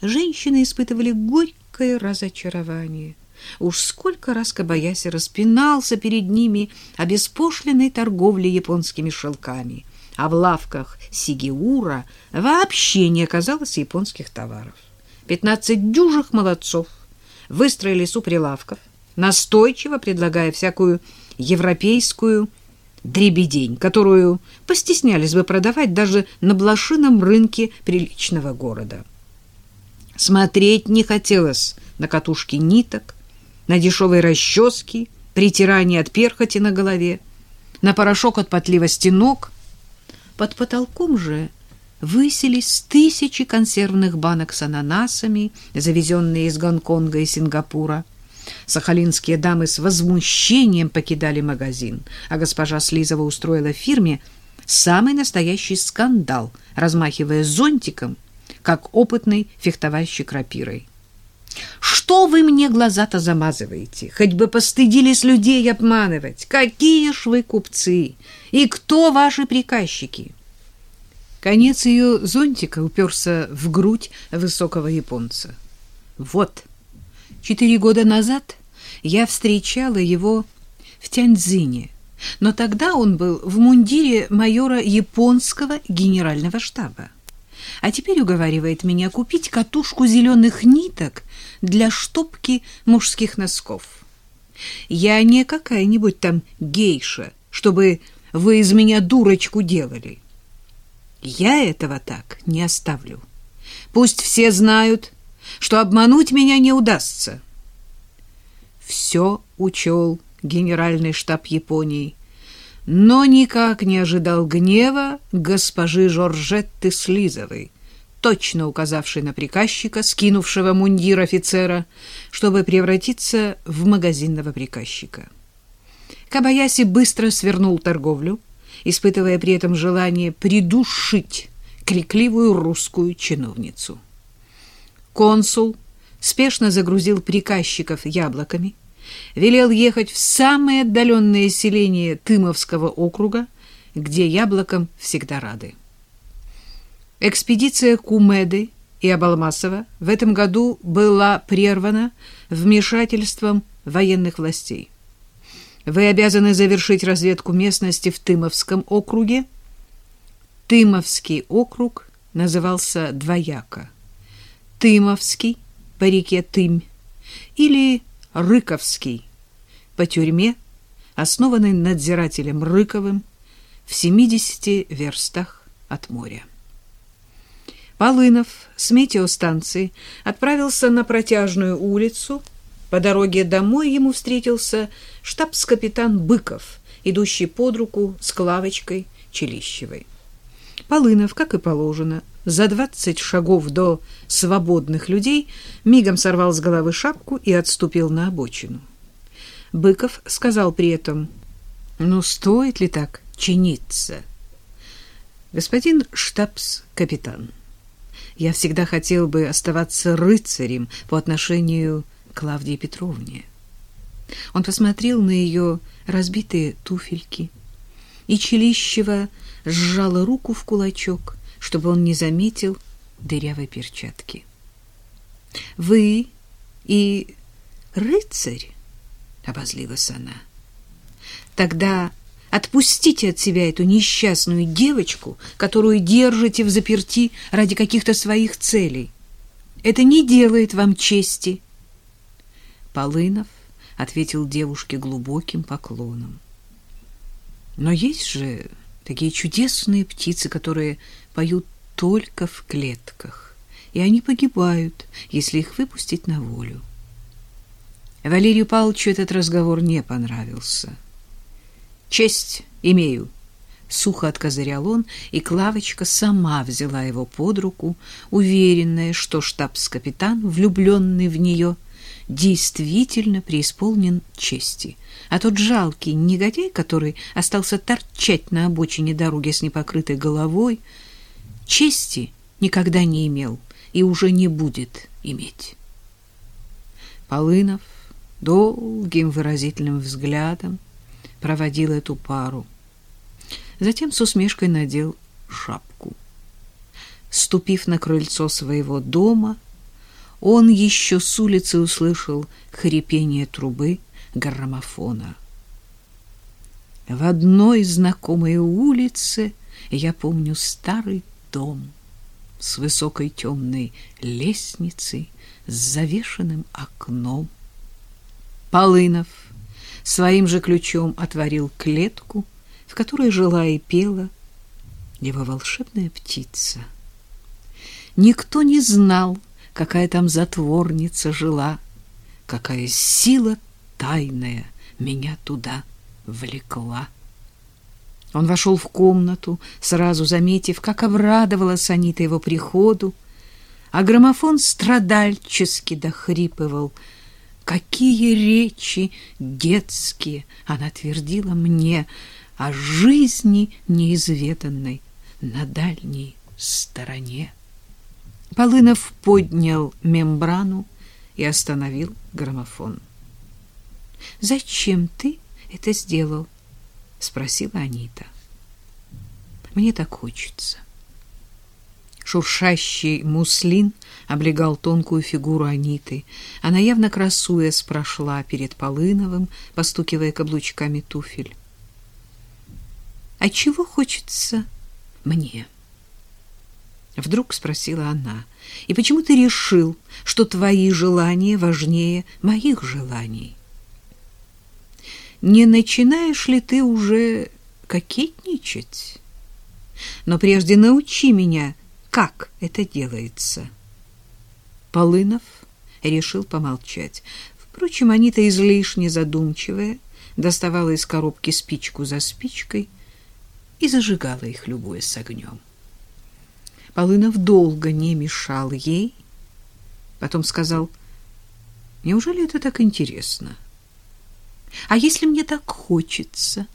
женщины испытывали горькое разочарование. Уж сколько раз Кабаяси распинался перед ними о беспошлиной торговле японскими шелками, а в лавках Сигиура вообще не оказалось японских товаров. Пятнадцать дюжих молодцов выстроились у прилавков, настойчиво предлагая всякую европейскую дребедень, которую постеснялись бы продавать даже на блошином рынке приличного города. Смотреть не хотелось на катушки ниток, на дешевые расчески, притирание от перхоти на голове, на порошок от потливости ног. Под потолком же высились тысячи консервных банок с ананасами, завезенные из Гонконга и Сингапура. Сахалинские дамы с возмущением покидали магазин, а госпожа Слизова устроила в фирме самый настоящий скандал, размахивая зонтиком, как опытный фехтовальщик рапирой. Что вы мне глаза-то замазываете? Хоть бы постыдились людей обманывать. Какие ж вы купцы? И кто ваши приказчики? Конец ее зонтика уперся в грудь высокого японца. Вот, четыре года назад я встречала его в Тяньцзине, но тогда он был в мундире майора японского генерального штаба а теперь уговаривает меня купить катушку зеленых ниток для штопки мужских носков. Я не какая-нибудь там гейша, чтобы вы из меня дурочку делали. Я этого так не оставлю. Пусть все знают, что обмануть меня не удастся. Все учел генеральный штаб Японии, но никак не ожидал гнева госпожи Жоржетты Слизовой, точно указавшей на приказчика, скинувшего мундир офицера, чтобы превратиться в магазинного приказчика. Кабаяси быстро свернул торговлю, испытывая при этом желание придушить крикливую русскую чиновницу. Консул спешно загрузил приказчиков яблоками, велел ехать в самое отдаленное селение Тымовского округа, где яблокам всегда рады. Экспедиция Кумеды и Абалмасова в этом году была прервана вмешательством военных властей. Вы обязаны завершить разведку местности в Тымовском округе. Тымовский округ назывался двояко. Тымовский по реке Тымь или Рыковский по тюрьме, основанной надзирателем Рыковым в 70 верстах от моря. Полынов с метеостанции отправился на протяжную улицу. По дороге домой ему встретился штабс-капитан Быков, идущий под руку с Клавочкой Челищевой. Полынов, как и положено, за двадцать шагов до свободных людей мигом сорвал с головы шапку и отступил на обочину. Быков сказал при этом, «Ну, стоит ли так чиниться?» «Господин штабс-капитан, я всегда хотел бы оставаться рыцарем по отношению к Клавдии Петровне». Он посмотрел на ее разбитые туфельки, и Челищева сжала руку в кулачок, чтобы он не заметил дырявой перчатки. «Вы и рыцарь?» — обозлилась она. «Тогда отпустите от себя эту несчастную девочку, которую держите в заперти ради каких-то своих целей. Это не делает вам чести». Полынов ответил девушке глубоким поклоном. «Но есть же такие чудесные птицы, которые поют только в клетках, и они погибают, если их выпустить на волю. Валерию Павловичу этот разговор не понравился. «Честь имею», — сухо откозырял он, и Клавочка сама взяла его под руку, уверенная, что штабс-капитан, влюбленный в нее, действительно преисполнен чести — а тот жалкий негодяй, который остался торчать на обочине дороги с непокрытой головой, чести никогда не имел и уже не будет иметь. Полынов долгим выразительным взглядом проводил эту пару. Затем с усмешкой надел шапку. Ступив на крыльцо своего дома, он еще с улицы услышал хрипение трубы граммофона. В одной знакомой улице я помню старый дом с высокой темной лестницей, с завешенным окном. Полынов своим же ключом отворил клетку, в которой жила и пела его волшебная птица. Никто не знал, какая там затворница жила, какая сила тайная меня туда влекла. Он вошел в комнату, сразу заметив, как обрадовалась Анита его приходу, а граммофон страдальчески дохрипывал. Какие речи детские она твердила мне о жизни неизведанной на дальней стороне. Полынов поднял мембрану и остановил граммофон. «Зачем ты это сделал?» — спросила Анита. «Мне так хочется». Шуршащий муслин облегал тонкую фигуру Аниты. Она, явно красуясь, прошла перед Полыновым, постукивая каблучками туфель. «А чего хочется мне?» Вдруг спросила она. И почему ты решил, что твои желания важнее моих желаний? Не начинаешь ли ты уже кокетничать? Но прежде научи меня, как это делается. Полынов решил помолчать. Впрочем, Анита излишне задумчивая, доставала из коробки спичку за спичкой и зажигала их, любуясь с огнем. Полынов долго не мешал ей, потом сказал, «Неужели это так интересно? А если мне так хочется?»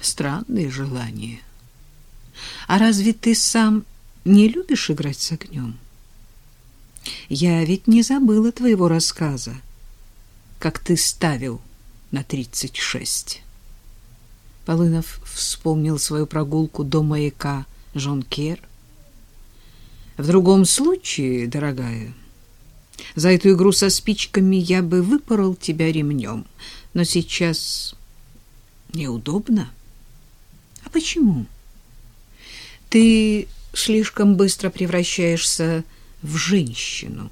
Странные желания. А разве ты сам не любишь играть с огнем? Я ведь не забыла твоего рассказа, как ты ставил на тридцать шесть. Полынов вспомнил свою прогулку до маяка Жонкер, в другом случае, дорогая, за эту игру со спичками я бы выпорол тебя ремнем. Но сейчас неудобно. А почему? Ты слишком быстро превращаешься в женщину.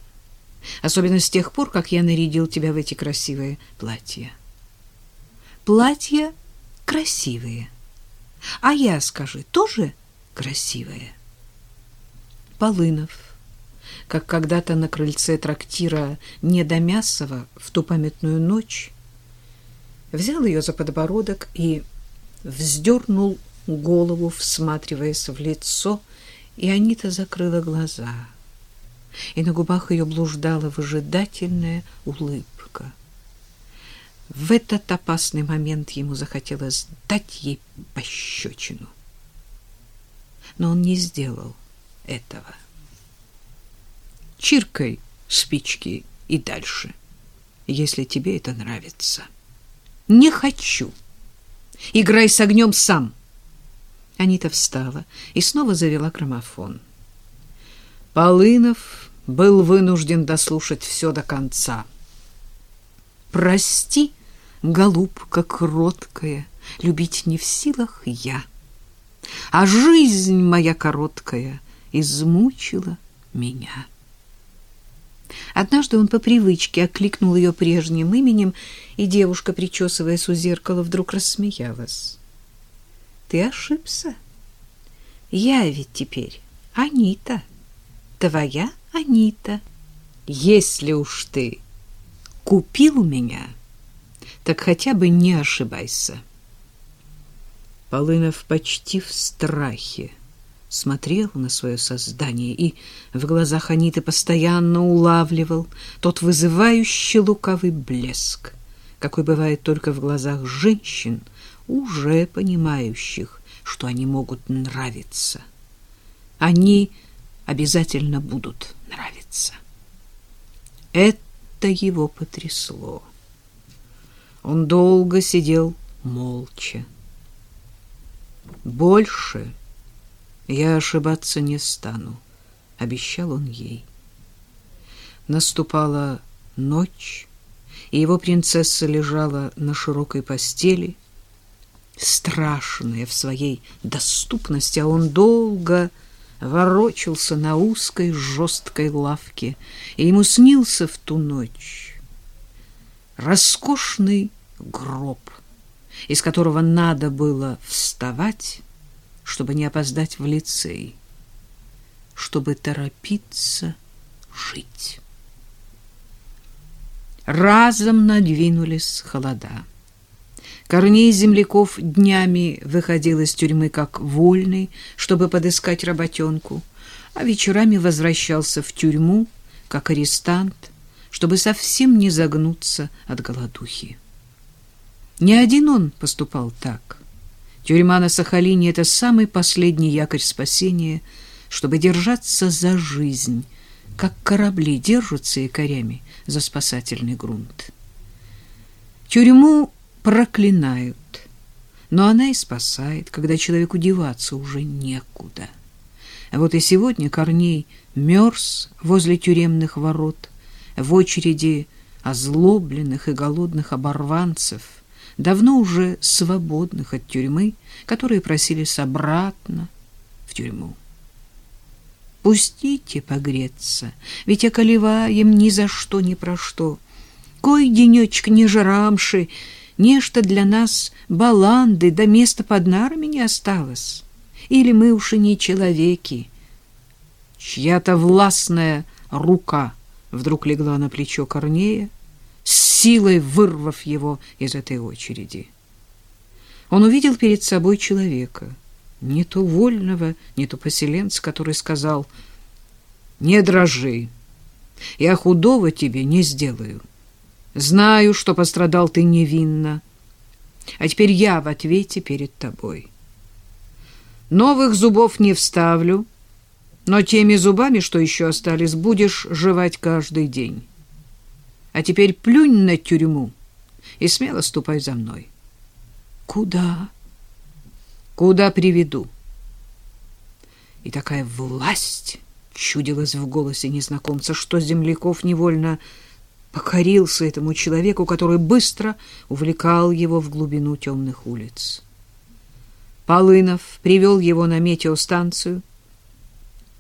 Особенно с тех пор, как я нарядил тебя в эти красивые платья. Платья красивые. А я, скажи, тоже красивая? Полынов, как когда-то на крыльце трактира Недомясова в ту памятную ночь, взял ее за подбородок и вздернул голову, всматриваясь в лицо, и Анита закрыла глаза. И на губах ее блуждала выжидательная улыбка. В этот опасный момент ему захотелось дать ей пощечину. Но он не сделал этого. Чиркай спички и дальше, если тебе это нравится. Не хочу. Играй с огнем сам. Анита встала и снова завела граммофон. Полынов был вынужден дослушать все до конца. Прости, голубка кроткая, любить не в силах я. А жизнь моя короткая — измучила меня. Однажды он по привычке окликнул ее прежним именем, и девушка, причесываясь у зеркала, вдруг рассмеялась. «Ты ошибся. Я ведь теперь Анита, твоя Анита. Если уж ты купил меня, так хотя бы не ошибайся». Полынов почти в страхе смотрел на свое создание и в глазах Аниты постоянно улавливал тот вызывающий лукавый блеск, какой бывает только в глазах женщин, уже понимающих, что они могут нравиться. Они обязательно будут нравиться. Это его потрясло. Он долго сидел молча. Больше я ошибаться не стану, обещал он ей. Наступала ночь, и его принцесса лежала на широкой постели, страшная в своей доступности, а он долго ворочался на узкой жесткой лавке, и ему снился в ту ночь роскошный гроб, из которого надо было вставать, чтобы не опоздать в лицей, чтобы торопиться жить. Разом надвинулись холода. Корней земляков днями выходил из тюрьмы как вольный, чтобы подыскать работенку, а вечерами возвращался в тюрьму как арестант, чтобы совсем не загнуться от голодухи. Не один он поступал так. Тюрьма на Сахалине — это самый последний якорь спасения, чтобы держаться за жизнь, как корабли держатся якорями за спасательный грунт. Тюрьму проклинают, но она и спасает, когда человеку деваться уже некуда. А вот и сегодня Корней мерз возле тюремных ворот, в очереди озлобленных и голодных оборванцев, давно уже свободных от тюрьмы, которые просились обратно в тюрьму. Пустите погреться, ведь околеваем ни за что, ни про что. Кой денечек не жрамши, Нечто для нас баланды, да места под нарами не осталось. Или мы уж и не человеки. Чья-то властная рука вдруг легла на плечо Корнея, с силой вырвав его из этой очереди. Он увидел перед собой человека, не то вольного, не то поселенца, который сказал «Не дрожи, я худого тебе не сделаю». Знаю, что пострадал ты невинно, а теперь я в ответе перед тобой. Новых зубов не вставлю, но теми зубами, что еще остались, будешь жевать каждый день. А теперь плюнь на тюрьму и смело ступай за мной. Куда? Куда приведу? И такая власть чудилась в голосе незнакомца, что земляков невольно покорился этому человеку, который быстро увлекал его в глубину темных улиц. Полынов привел его на метеостанцию,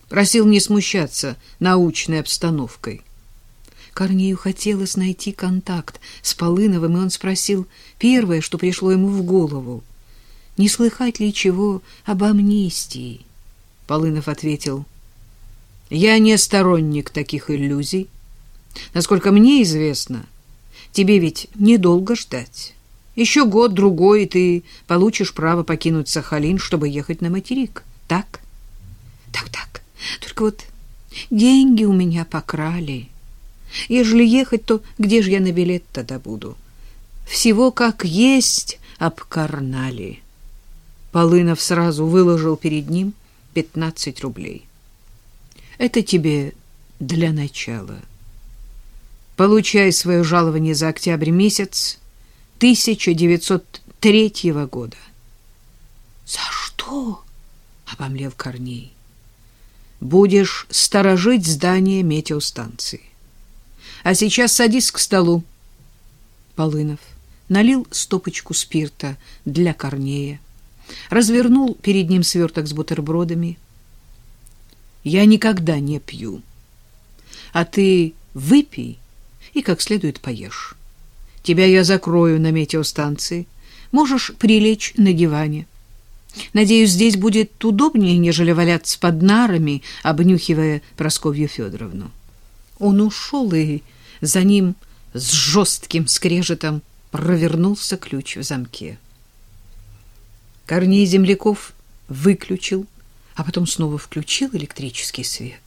просил не смущаться научной обстановкой. Корнею хотелось найти контакт с Полыновым, и он спросил первое, что пришло ему в голову. «Не слыхать ли чего об амнистии?» Полынов ответил, «Я не сторонник таких иллюзий». Насколько мне известно, тебе ведь недолго ждать. Еще год-другой, и ты получишь право покинуть Сахалин, чтобы ехать на материк. Так? Так-так. Только вот деньги у меня покрали. Ежели ехать, то где же я на билет тогда буду? Всего как есть обкарнали. Полынов сразу выложил перед ним пятнадцать рублей. Это тебе для начала. Получай свое жалование за октябрь месяц 1903 года. За что? обомлел Корней. Будешь сторожить здание метеостанции. А сейчас садись к столу. Полынов налил стопочку спирта для Корнея, развернул перед ним сверток с бутербродами. Я никогда не пью. А ты выпей и как следует поешь. Тебя я закрою на метеостанции. Можешь прилечь на диване. Надеюсь, здесь будет удобнее, нежели валяться под нарами, обнюхивая Просковью Федоровну. Он ушел, и за ним с жестким скрежетом провернулся ключ в замке. Корней Земляков выключил, а потом снова включил электрический свет.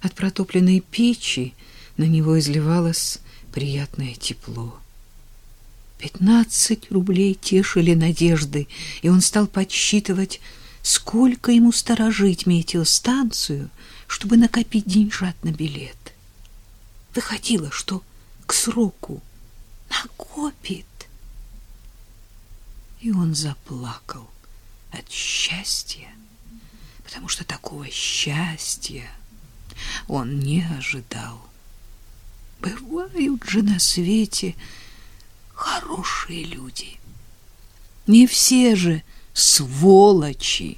От протопленной печи на него изливалось приятное тепло. Пятнадцать рублей тешили надежды, и он стал подсчитывать, сколько ему сторожить метеостанцию, чтобы накопить деньжат на билет. Выходило, что к сроку накопит. И он заплакал от счастья, потому что такого счастья он не ожидал. Бывают же на свете хорошие люди. Не все же сволочи.